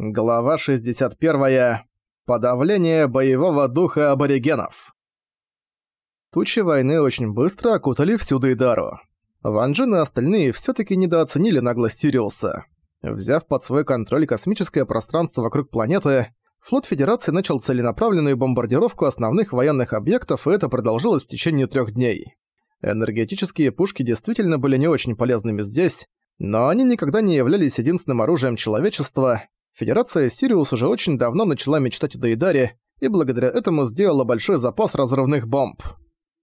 Глава 61. Подавление боевого духа аборигенов. Тучи войны очень быстро окутали всю Дейдару. Ван Джин и остальные всё-таки недооценили наглость Сириуса. Взяв под свой контроль космическое пространство вокруг планеты, флот Федерации начал целенаправленную бомбардировку основных военных объектов, и это продолжилось в течение трёх дней. Энергетические пушки действительно были не очень полезными здесь, но они никогда не являлись единственным оружием человечества, Федерация Сириус уже очень давно начала мечтать о Дейдаре и благодаря этому сделала большой запас разрывных бомб.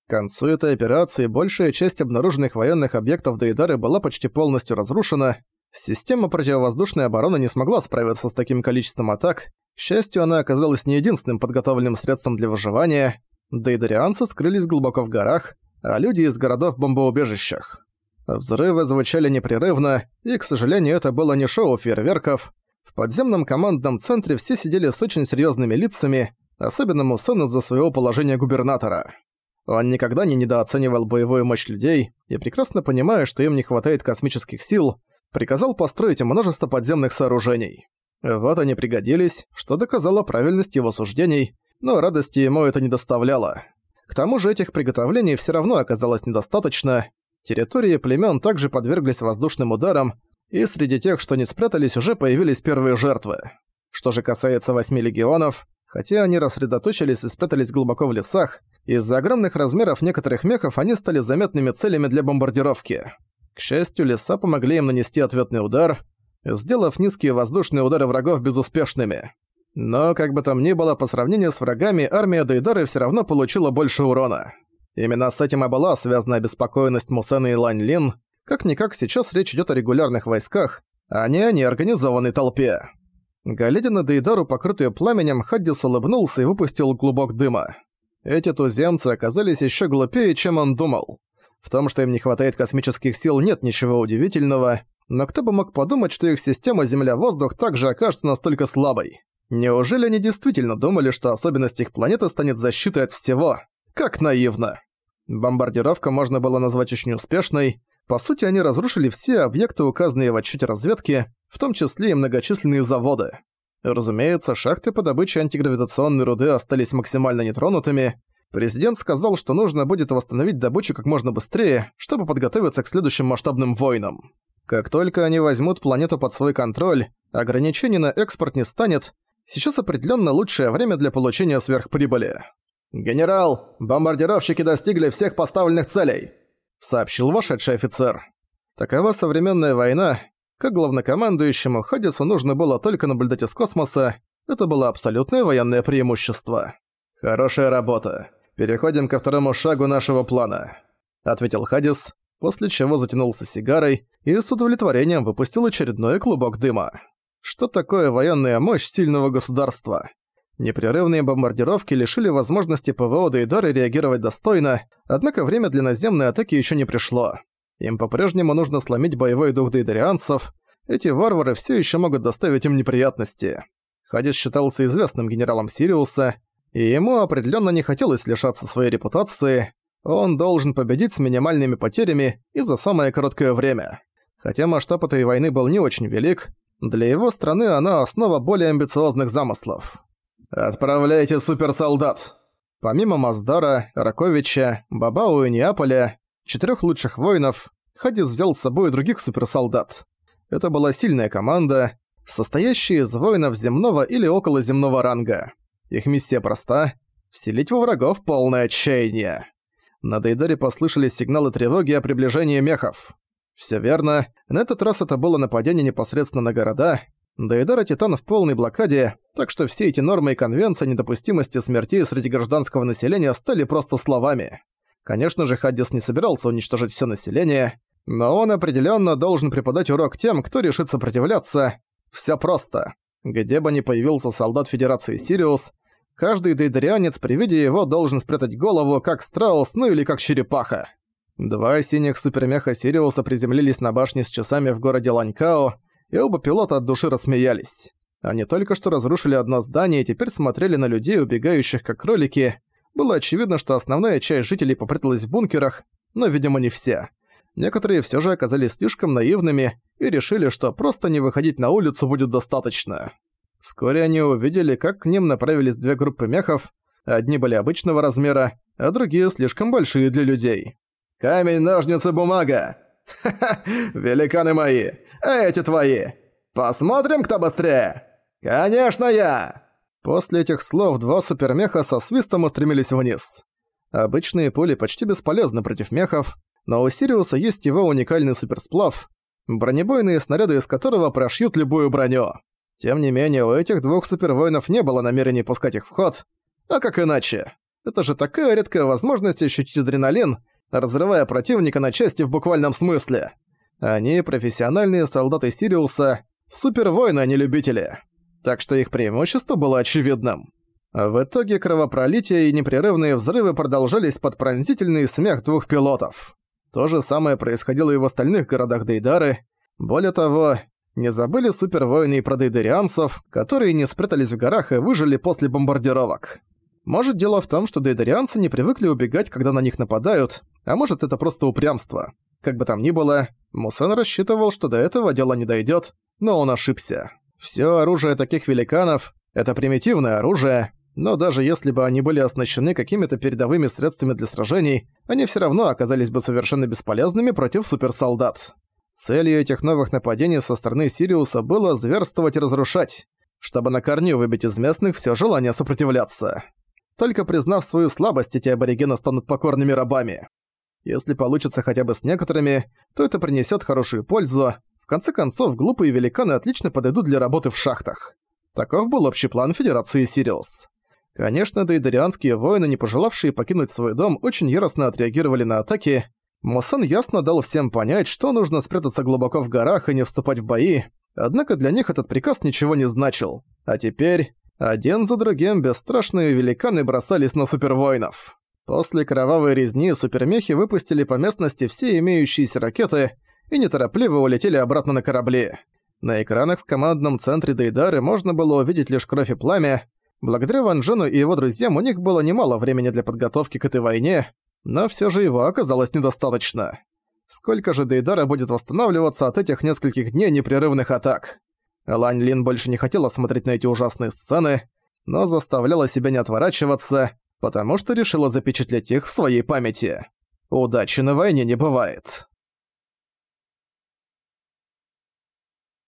К концу этой операции большая часть обнаруженных военных объектов Дейдары была почти полностью разрушена. Система противовоздушной обороны не смогла справиться с таким количеством атак. К счастью, она оказалась не единственным подготовленным средством для выживания. Дейдарианцы скрылись глубоко в горах, а люди из городов в бомбоубежищах. Взрывы звучали непрерывно, и, к сожалению, это было не шоу фейерверков, в подземном командном центре все сидели с очень серьезными лицами, особенно Мусон из-за своего положения губернатора. Он никогда не недооценивал боевую мощь людей и, прекрасно понимая, что им не хватает космических сил, приказал построить множество подземных сооружений. Вот они пригодились, что доказало правильность его суждений, но радости ему это не доставляло. К тому же этих приготовлений все равно оказалось недостаточно. Территории племен также подверглись воздушным ударам, и среди тех, что не спрятались, уже появились первые жертвы. Что же касается восьми легионов, хотя они рассредоточились и спрятались глубоко в лесах, из-за огромных размеров некоторых мехов они стали заметными целями для бомбардировки. К счастью, леса помогли им нанести ответный удар, сделав низкие воздушные удары врагов безуспешными. Но, как бы там ни было, по сравнению с врагами, армия Дейдары все равно получила больше урона. Именно с этим и была связана обеспокоенность Мусена и Лань Лин, как-никак сейчас речь идет о регулярных войсках, а не о неорганизованной толпе. Глядя на Дейдару, покрытую пламенем, Хаддис улыбнулся и выпустил глубок дыма. Эти туземцы оказались еще глупее, чем он думал. В том, что им не хватает космических сил, нет ничего удивительного, но кто бы мог подумать, что их система Земля-воздух также окажется настолько слабой? Неужели они действительно думали, что особенность их планеты станет защитой от всего? Как наивно! Бомбардировка можно было назвать очень успешной, по сути, они разрушили все объекты, указанные в отчете разведки, в том числе и многочисленные заводы. Разумеется, шахты по добыче антигравитационной руды остались максимально нетронутыми. Президент сказал, что нужно будет восстановить добычу как можно быстрее, чтобы подготовиться к следующим масштабным войнам. Как только они возьмут планету под свой контроль, ограничений на экспорт не станет, сейчас определенно лучшее время для получения сверхприбыли. «Генерал, бомбардировщики достигли всех поставленных целей!» Сообщил вошедший офицер. Такова современная война. Как главнокомандующему Хадису нужно было только наблюдать из космоса. Это было абсолютное военное преимущество. «Хорошая работа. Переходим ко второму шагу нашего плана», — ответил Хадис, после чего затянулся сигарой и с удовлетворением выпустил очередной клубок дыма. Что такое военная мощь сильного государства? Непрерывные бомбардировки лишили возможности ПВО Дейдары реагировать достойно, однако время для наземной атаки еще не пришло. Им по-прежнему нужно сломить боевой дух дейдарианцев, эти варвары все еще могут доставить им неприятности. Хадис считался известным генералом Сириуса, и ему определенно не хотелось лишаться своей репутации, он должен победить с минимальными потерями и за самое короткое время. Хотя масштаб этой войны был не очень велик, для его страны она основа более амбициозных замыслов. «Отправляйте суперсолдат!» Помимо Маздара, Раковича, Бабау и Неаполя, четырёх лучших воинов, Хадис взял с собой других суперсолдат. Это была сильная команда, состоящая из воинов земного или околоземного ранга. Их миссия проста — вселить во врагов полное отчаяние. На Дейдаре послышались сигналы тревоги о приближении мехов. Всё верно, на этот раз это было нападение непосредственно на города, Дейдара Титан в полной блокаде, так что все эти нормы и конвенции недопустимости смертей среди гражданского населения стали просто словами. Конечно же, Хаддис не собирался уничтожить все население, но он определенно должен преподать урок тем, кто решит сопротивляться. Все просто. Где бы ни появился солдат Федерации Сириус, каждый дейдарианец при виде его должен спрятать голову, как страус, ну или как черепаха. Два синих супермеха Сириуса приземлились на башне с часами в городе Ланькао, и оба пилота от души рассмеялись. Они только что разрушили одно здание и теперь смотрели на людей, убегающих как кролики. Было очевидно, что основная часть жителей попряталась в бункерах, но, видимо, не все. Некоторые все же оказались слишком наивными и решили, что просто не выходить на улицу будет достаточно. Вскоре они увидели, как к ним направились две группы мехов, одни были обычного размера, а другие слишком большие для людей. «Камень, ножницы, бумага! Ха-ха, великаны мои! А эти твои! Посмотрим, кто быстрее! Конечно, я!» После этих слов два супермеха со свистом устремились вниз. Обычные пули почти бесполезны против мехов, но у Сириуса есть его уникальный суперсплав, бронебойные снаряды из которого прошьют любую броню. Тем не менее, у этих двух супервоинов не было намерений пускать их в ход. А как иначе? Это же такая редкая возможность ощутить адреналин, разрывая противника на части в буквальном смысле. Они профессиональные солдаты Сириуса, супервоины, а не любители. Так что их преимущество было очевидным. В итоге кровопролитие и непрерывные взрывы продолжались под пронзительный смех двух пилотов. То же самое происходило и в остальных городах Дейдары. Более того, не забыли супервоины и про дейдарианцев, которые не спрятались в горах и выжили после бомбардировок. Может, дело в том, что дейдарианцы не привыкли убегать, когда на них нападают, а может, это просто упрямство. Как бы там ни было, Мусен рассчитывал, что до этого дело не дойдет, но он ошибся. Все оружие таких великанов — это примитивное оружие, но даже если бы они были оснащены какими-то передовыми средствами для сражений, они все равно оказались бы совершенно бесполезными против суперсолдат. Целью этих новых нападений со стороны Сириуса было зверствовать и разрушать, чтобы на корню выбить из местных все желание сопротивляться. Только признав свою слабость, эти аборигены станут покорными рабами. Если получится хотя бы с некоторыми, то это принесет хорошую пользу. В конце концов, глупые великаны отлично подойдут для работы в шахтах. Таков был общий план Федерации Сириус. Конечно, дейдарианские воины, не пожелавшие покинуть свой дом, очень яростно отреагировали на атаки, Мусан ясно дал всем понять, что нужно спрятаться глубоко в горах и не вступать в бои, однако для них этот приказ ничего не значил. А теперь один за другим бесстрашные великаны бросались на супервоинов. После кровавой резни супермехи выпустили по местности все имеющиеся ракеты и неторопливо улетели обратно на корабли. На экранах в командном центре Дейдары можно было увидеть лишь кровь и пламя. Благодаря Ван Джену и его друзьям у них было немало времени для подготовки к этой войне, но все же его оказалось недостаточно. Сколько же Дейдара будет восстанавливаться от этих нескольких дней непрерывных атак? Лань Лин больше не хотела смотреть на эти ужасные сцены, но заставляла себя не отворачиваться, потому что решила запечатлеть их в своей памяти. Удачи на войне не бывает.